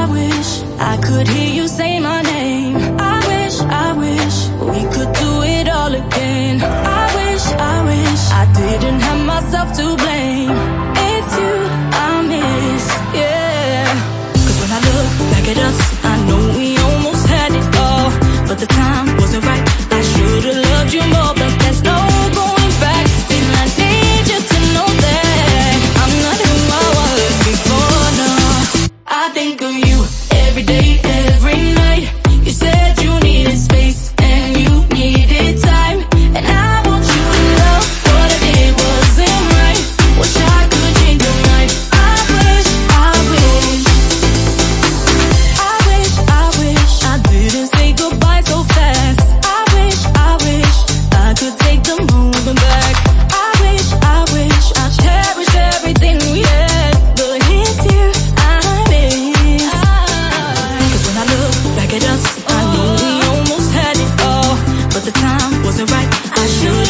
I wish I could hear you say my name. I wish, I wish we could do I